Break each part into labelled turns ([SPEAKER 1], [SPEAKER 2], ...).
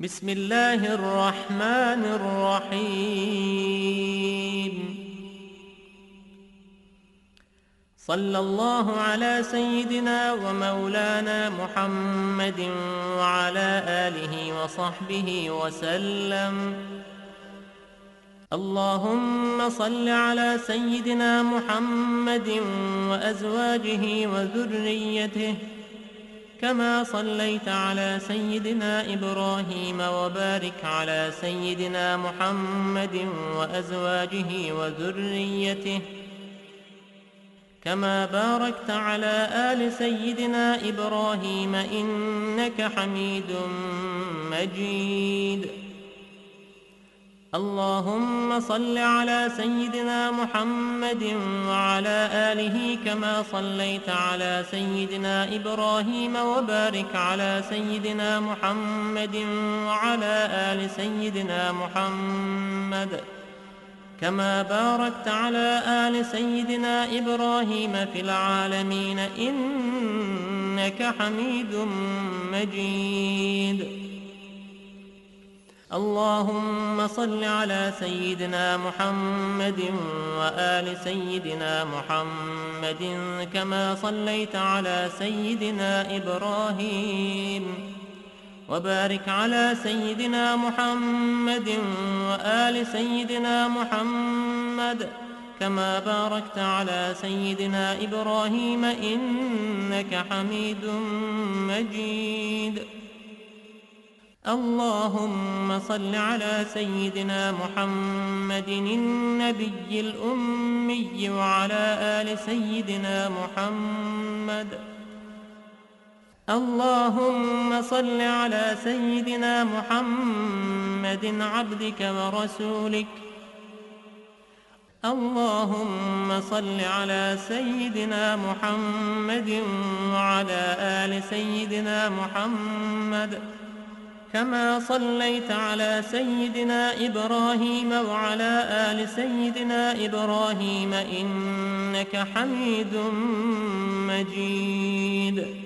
[SPEAKER 1] بسم الله الرحمن الرحيم. صلى الله على سيدنا ومولانا محمد وعلى آله وصحبه وسلم. اللهم صل على سيدنا محمد وأزواجه وذريته. كما صليت على سيدنا إبراهيم وبارك على سيدنا محمد وأزواجه وذريته. كما باركت على آل سيدنا إبراهيم إنك حميد مجيد. اللهم صل على سيدنا محمد وعلى آله كما صليت على سيدنا إبراهيم وبارك على سيدنا محمد وعلى آل سيدنا محمد كما باركت على آل سيدنا إبراهيم في العالمين إنك حميد مجيد. اللهم صل على سيدنا محمد وآل سيدنا محمد كما صليت على سيدنا إبراهيم وبارك على سيدنا محمد وآل سيدنا محمد كما باركت على سيدنا إبراهيم إنك حميد مجيد. اللهم صل على سيدنا محمد النبي الأمي وعلى آل سيدنا محمد. اللهم صل على سيدنا محمد عبدك ورسولك. اللهم صل على سيدنا محمد وعلى آل سيدنا محمد. كما صليت على سيدنا إبراهيم وعلى آل سيدنا إبراهيم إنك حميد مجيد.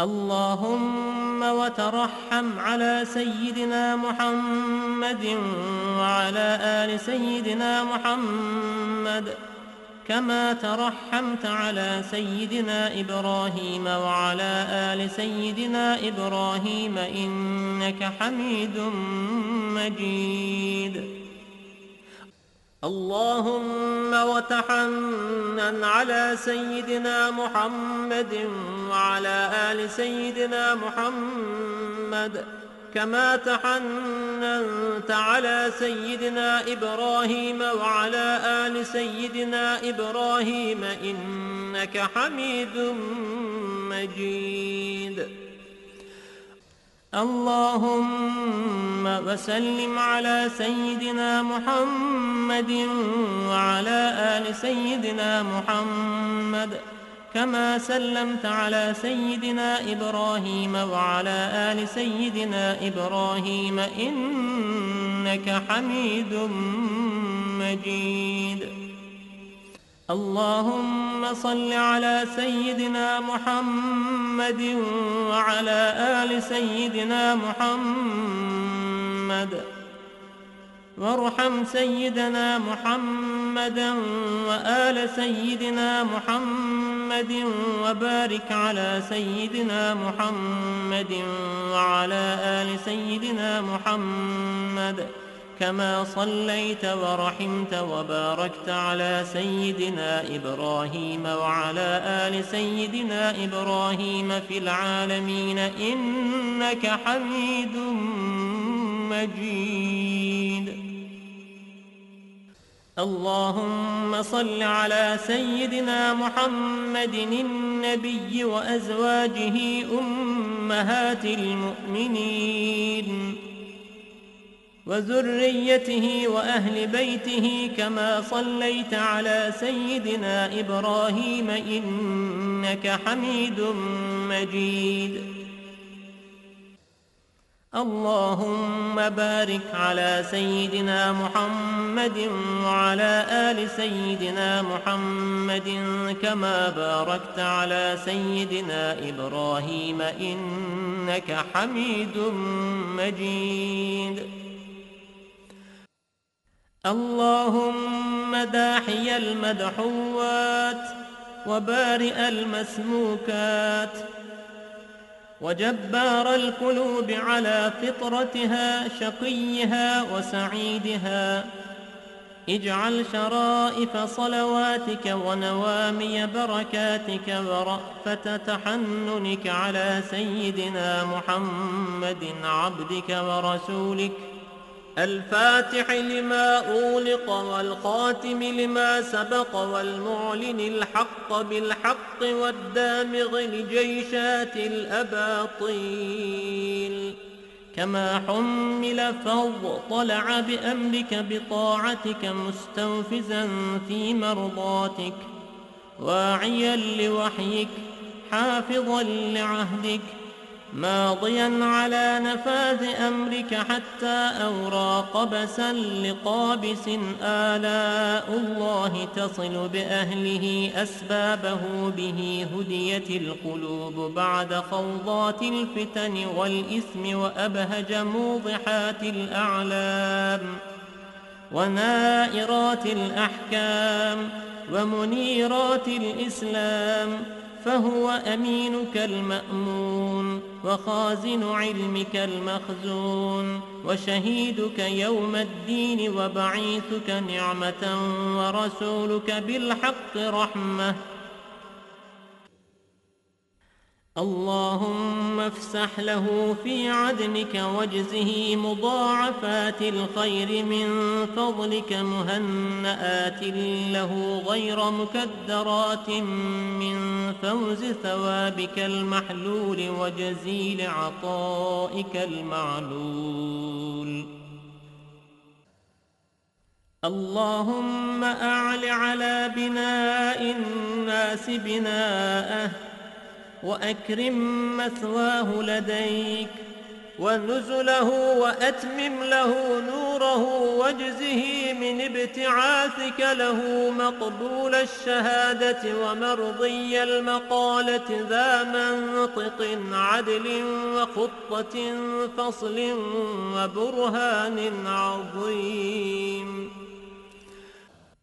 [SPEAKER 1] اللهم وترحم على سيدنا محمد وعلى آل سيدنا محمد كما ترحمت على سيدنا إبراهيم وعلى آل سيدنا إبراهيم إنك حميد مجيد. اللهم وتحنن على سيدنا محمد وعلى آل سيدنا محمد كما تحننت على سيدنا إبراهيم وعلى آل سيدنا إبراهيم إنك حميد مجيد. اللهم وسلم على سيدنا محمد وعلى آل سيدنا محمد كما سلمت على سيدنا إبراهيم وعلى آل سيدنا إبراهيم إنك حميد مجيد. اللهم صل على سيدنا محمد وعلى آل سيدنا محمد. وارحم سيدنا محمدا وآل سيدنا محمد وبارك على سيدنا محمد وعلى آل سيدنا محمد. كما صليت ورحمت وباركت على سيدنا إبراهيم وعلى آل سيدنا إبراهيم في العالمين إنك حميد مجيد. اللهم صل على سيدنا محمد النبي وأزواجه أمهات المؤمنين. وذريته وأهل بيته كما صليت على سيدنا إبراهيم إنك حميد مجيد. اللهم بارك على سيدنا محمد وعلى آل سيدنا محمد كما باركت على سيدنا إبراهيم إنك حميد مجيد. اللهم داحي المدحوات وبارئ المسموكات وجبار القلوب على فطرتها شقيها وسعيدها. اجعل شرائف صلواتك ونوامي بركاتك ورأفة تحننك على سيدنا محمد عبدك ورسولك. الفاتح لما أولق والخاتم لما سبق والمعلن الحق بالحق والدامغ لجيشات الأباطيل. كما حمل فاضطلع بأمرك بطاعتك مستوفزا في مرضاتك واعيا لوحيك حافظا لعهدك ماضيا على نفاذ أمرك حتى أورى قبسا لقابس آلاء الله تصل بأهله أسبابه به هديت القلوب بعد خوضات الفتن والإثم وأبهج موضحات الأعلام ونائرات الأحكام ومنيرات الإسلام فهو أمينك المأمون وخازن علمك المخزون وشهيدك يوم الدين وبعيثك نعمة ورسولك بالحق رحمة. اللهم افسح له في عدنك واجزه مضاعفات الخير من فضلك مهنآت له غير مكدرات من فوز ثوابك المحلول وجزيل عطائك المعلول. اللهم أعل على بناء الناس بناءه وأكرم مثواه لديك ونزله وأتمم له نوره واجزه من ابتعاثك له مقبول الشهادة ومرضي المقالة ذا منطق عدل وخطة فصل وبرهان عظيم.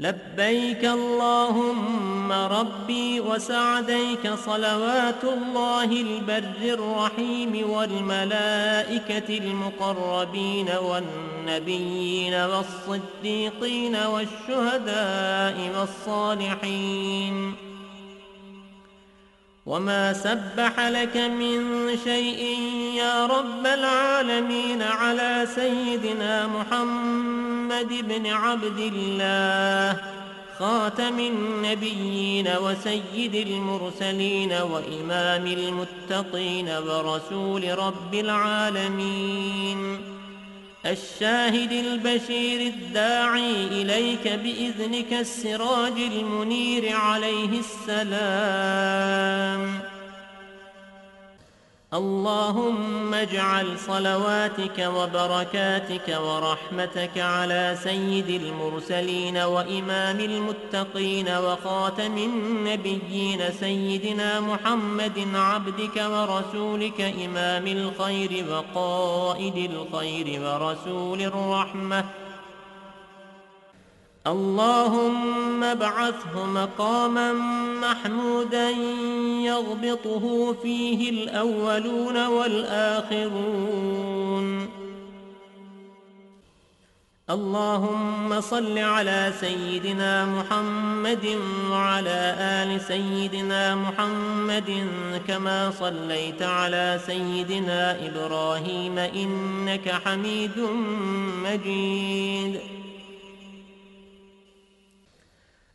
[SPEAKER 1] لبيك اللهم ربي وسعديك صلوات الله البر الرحيم والملائكة المقربين والنبيين والصديقين والشهداء والصالحين وما سبح لك من شيء يا رب العالمين على سيدنا محمد بن عبد الله خاتم النبيين وسيد المرسلين وإمام المتقين ورسول رب العالمين الشاهد البشير الداعي إليك بإذنك السراج المنير عليه السلام. اللهم اجعل صلواتك وبركاتك ورحمتك على سيد المرسلين وإمام المتقين وخاتم النبيين سيدنا محمد عبدك ورسولك إمام الخير وقائد الخير ورسول الرحمة اللهم ابعثه مقاما محمودا يغبطه فيه الأولون والآخرون. اللهم صل على سيدنا محمد وعلى آل سيدنا محمد كما صليت على سيدنا إبراهيم إنك حميد مجيد.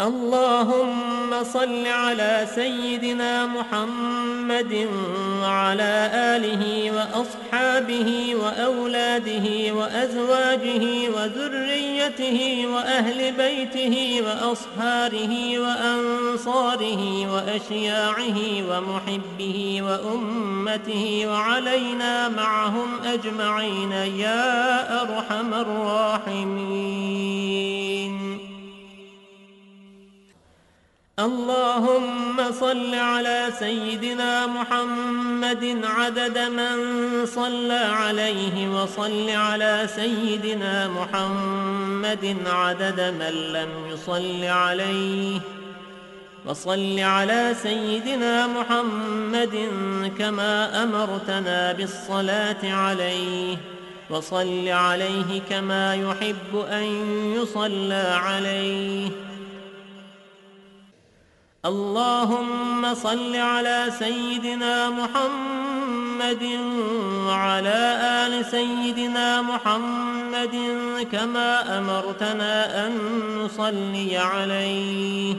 [SPEAKER 1] اللهم صل على سيدنا محمد وعلى آله وأصحابه وأولاده وأزواجه وذريته وأهل بيته وأصهاره وأنصاره وأشياعه ومحبه وأمته وعلينا معهم أجمعين يا أرحم الراحمين. اللهم صل على سيدنا محمد عدد من صلى عليه وصل على سيدنا محمد عدد من لم يصل عليه وصل على سيدنا محمد كما أمرتنا بالصلاة عليه وصل عليه كما يحب أن يصلى عليه اللهم صل على سيدنا محمد وعلى آل سيدنا محمد كما أمرتنا أن نصلي عليه.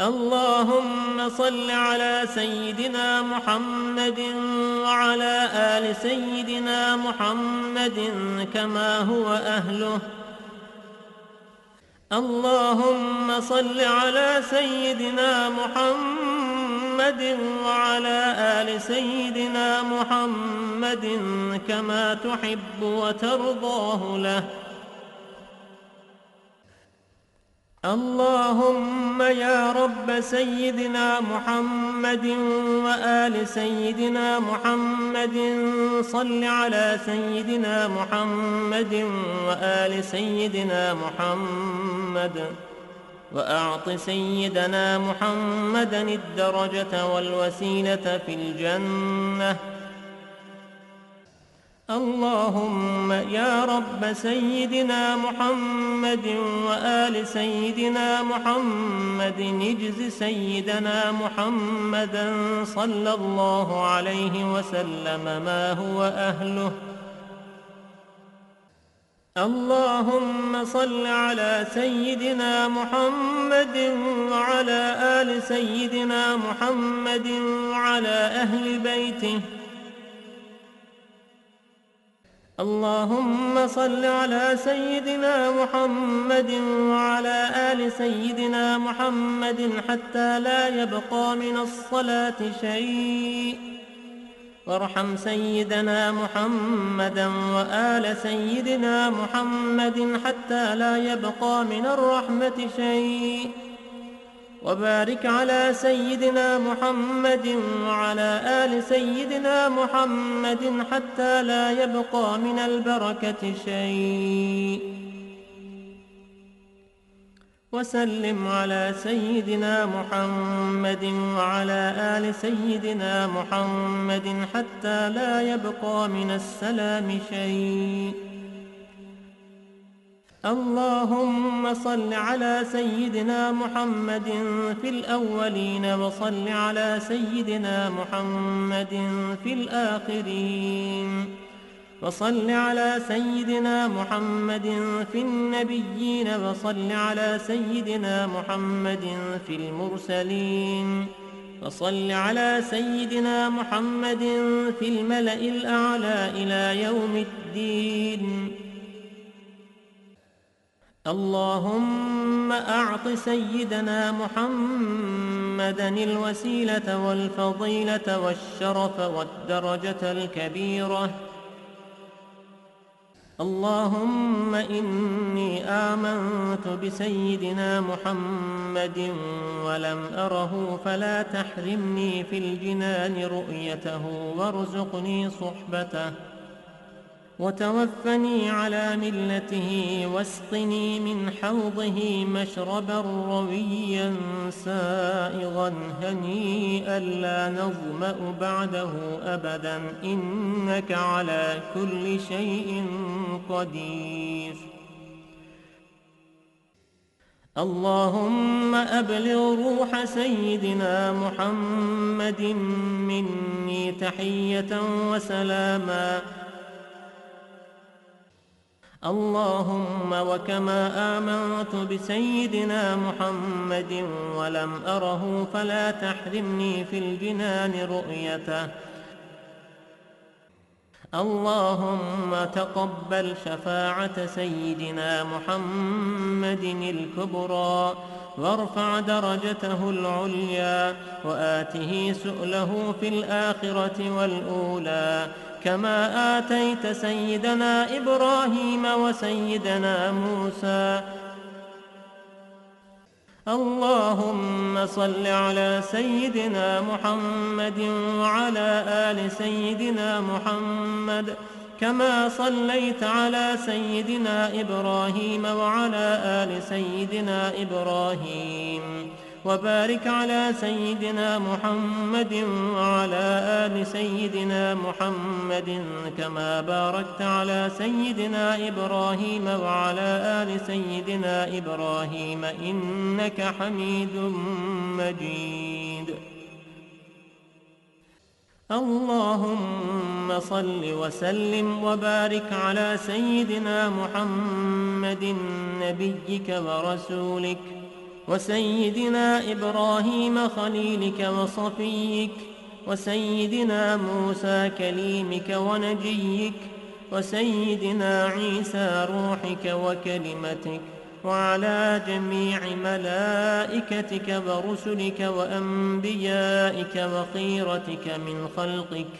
[SPEAKER 1] اللهم صل على سيدنا محمد وعلى آل سيدنا محمد كما هو أهله. اللهم صل على سيدنا محمد وعلى آل سيدنا محمد كما تحب وترضاه له. اللهم يا رب سيدنا محمد وآل سيدنا محمد صل على سيدنا محمد وآل سيدنا محمد وأعط سيدنا محمدا الدرجة والوسيلة في الجنة اللهم يا رب سيدنا محمد وآل سيدنا محمد اجز سيدنا محمدا صلى الله عليه وسلم ما هو أهله. اللهم صل على سيدنا محمد وعلى آل سيدنا محمد وعلى أهل بيته اللهم صل على سيدنا محمد وعلى آل سيدنا محمد حتى لا يبقى من الصلاة شيء. وارحم سيدنا محمدا وآل سيدنا محمد حتى لا يبقى من الرحمة شيء. وبارك على سيدنا محمد وعلى آل سيدنا محمد حتى لا يبقى من البركة شيء. وسلم على سيدنا محمد وعلى آل سيدنا محمد حتى لا يبقى من السلام شيء. اللهم صل على سيدنا محمد في الأولين وصل على سيدنا محمد في الآخرين وصل على سيدنا محمد في النبيين وصل على سيدنا محمد في المرسلين وصل على سيدنا محمد في الملأ الأعلى إلى يوم الدين اللهم أعط سيدنا محمدا الوسيلة والفضيلة والشرف والدرجة الكبيرة. اللهم إني آمنت بسيدنا محمد ولم أره فلا تحرمني في الجنان رؤيته وارزقني صحبته. وتوفني على ملته واسقني من حوضه مشربا رويا سائغا هنيئا لا نظمأ بعده أبدا إنك على كل شيء قدير. اللهم أبلغ روح سيدنا محمد مني تحية وسلاما اللهم وكما آمنت بسيدنا محمد ولم أره فلا تحرمني في الجنان رؤيته. اللهم تقبل شفاعة سيدنا محمد الكبرى وارفع درجته العليا وآته سؤله في الآخرة والأولى كما آتيت سيدنا إبراهيم وسيدنا موسى. اللهم صل على سيدنا محمد وعلى آل سيدنا محمد كما صليت على سيدنا إبراهيم وعلى آل سيدنا إبراهيم. وبارك على سيدنا محمد وعلى آل سيدنا محمد كما باركت على سيدنا إبراهيم وعلى آل سيدنا إبراهيم إنك حميد مجيد. اللهم صل وسلم وبارك على سيدنا محمد نبيك ورسولك. وسيدنا إبراهيم خليلك وصفيك وسيدنا موسى كليمك ونجيك وسيدنا عيسى روحك وكلمتك وعلى جميع ملائكتك ورسلك وأنبيائك وخيرتك من خلقك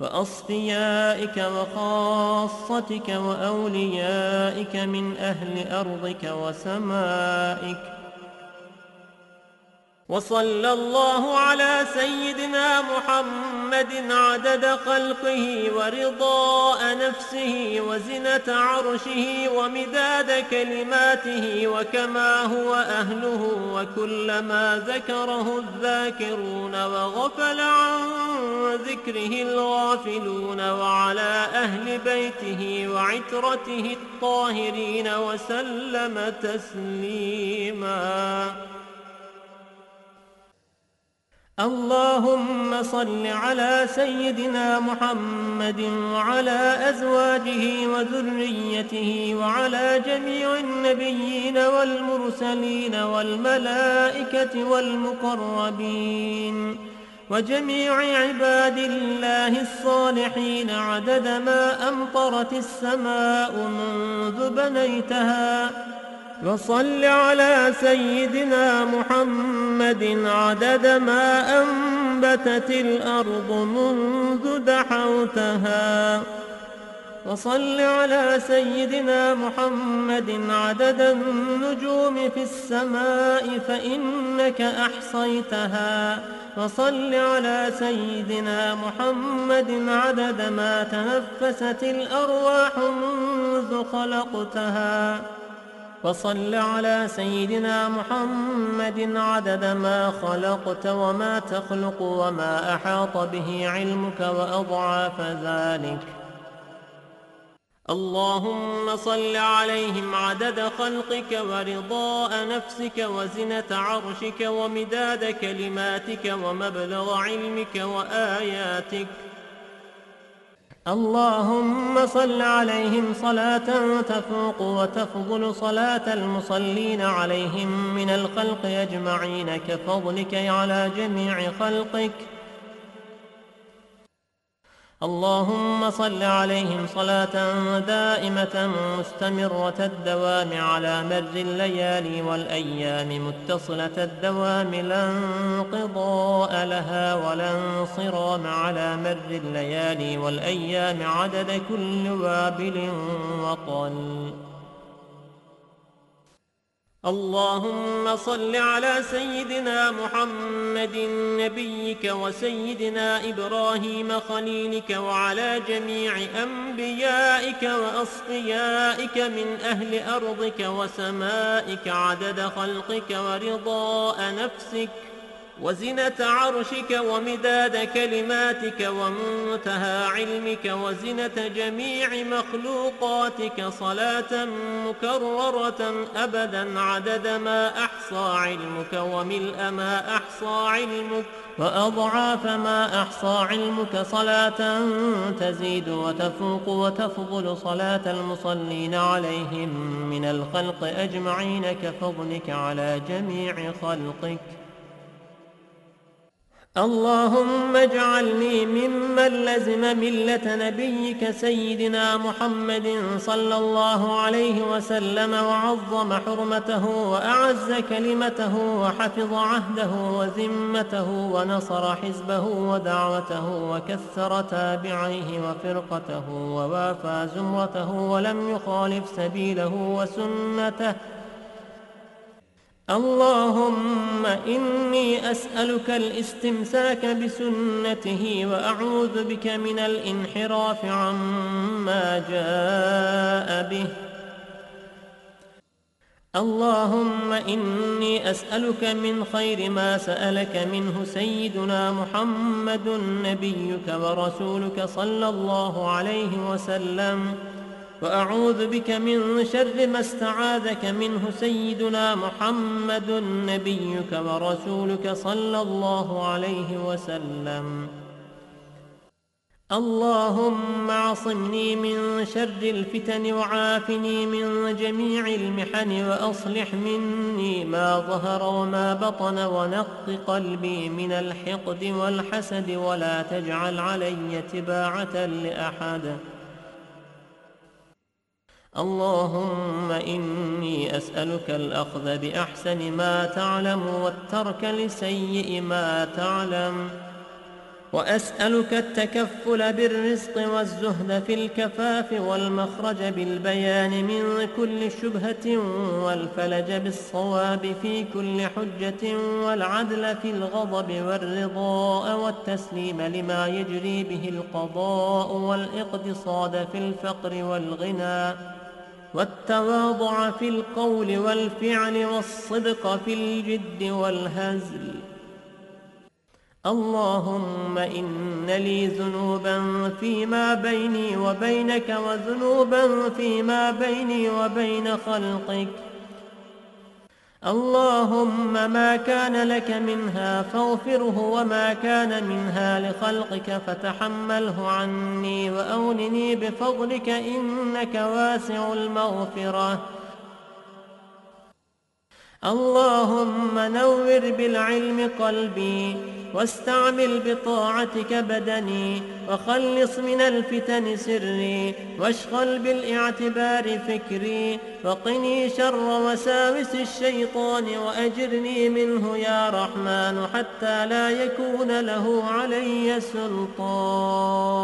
[SPEAKER 1] وأصفيائك وخاصتك وأوليائك من أهل أرضك وسمائك. وصلى الله على سيدنا محمد عدد خلقه ورضاء نفسه وزنة عرشه ومداد كلماته وكما هو أهله وكلما ذكره الذاكرون وغفل عن ذكره الغافلون وعلى أهل بيته وعترته الطاهرين وسلم تسليماً اللهم صل على سيدنا محمد وعلى أزواجه وذريته وعلى جميع النبيين والمرسلين والملائكة والمقربين وجميع عباد الله الصالحين عدد ما أمطرت السماء منذ بنيتها وصل على سيدنا محمد عدد ما أنبتت الأرض منذ دحوتها. وصل على سيدنا محمد عدد النجوم في السماء فإنك أحصيتها. وصل على سيدنا محمد عدد ما تنفست الأرواح منذ خلقتها. وصل على سيدنا محمد عدد ما خلقت وما تخلق وما أحاط به علمك وأضعاف ذلك. اللهم صل عليهم عدد خلقك ورضاء نفسك وزنة عرشك ومداد كلماتك ومبلغ علمك وآياتك. اللهم صل عليهم صلاة تفوق وتفضل صلاة المصلين عليهم من الخلق أجمعين كفضلك على جميع خلقك. اللهم صل عليهم صلاة دائمة مستمرة الدوام على مر الليالي والأيام متصلة الدوام لا انقضاء لها ولا انصرام على مر الليالي والأيام عدد كل وابل وطل اللهم صل على سيدنا محمد نبيك وسيدنا إبراهيم خليلك وعلى جميع أنبيائك وأصفيائك من أهل أرضك وسمائك عدد خلقك ورضاء نفسك وزنة عرشك ومداد كلماتك ومنتهى علمك وزنة جميع مخلوقاتك صلاة مكررة أبدا عدد ما أحصى علمك وملء ما أحصى علمك وأضعاف ما أحصى علمك صلاة تزيد وتفوق وتفضل صلاة المصلين عليهم من الخلق أجمعين كفضلك على جميع خلقك. اللهم اجعلني ممن لزم ملة نبيك سيدنا محمد صلى الله عليه وسلم وعظم حرمته وأعز كلمته وحفظ عهده وذمته ونصر حزبه ودعوته وكثر تابعيه وفرقته ووافى زمرته ولم يخالف سبيله وسنته اللهم إني أسألك الاستمساك بسنته وأعوذ بك من الانحراف عما جاء به. اللهم إني أسألك من خير ما سألك منه سيدنا محمد نبيك ورسولك صلى الله عليه وسلم. وأعوذ بك من شر ما استعاذك منه سيدنا محمد نبيك ورسولك صلى الله عليه وسلم. اللهم اعصمني من شر الفتن وعافني من جميع المحن وأصلح مني ما ظهر وما بطن ونق قلبي من الحقد والحسد ولا تجعل علي تباعة لأحد. اللهم إني أسألك الأخذ بأحسن ما تعلم والترك لسيء ما تعلم. وأسألك التكفل بالرزق والزهد في الكفاف والمخرج بالبيان من كل شبهة والفلج بالصواب في كل حجة والعدل في الغضب والرضاء والتسليم لما يجري به القضاء والإقتصاد في الفقر والغنى. والتواضع في القول والفعل والصدق في الجد والهزل. اللهم إن لي ذنوبا فيما بيني وبينك وذنوبا فيما بيني وبين خلقك. اللهم ما كان لك منها فاغفره وما كان منها لخلقك فتحمله عني وأولني بفضلك إنك واسع المغفرة. اللهم نور بالعلم قلبي واستعمل بطاعتك بدني وخلص من الفتن سري واشغل بالاعتبار فكري وقني شر وساوس الشيطان وأجرني منه يا رحمن حتى لا يكون له علي سلطان.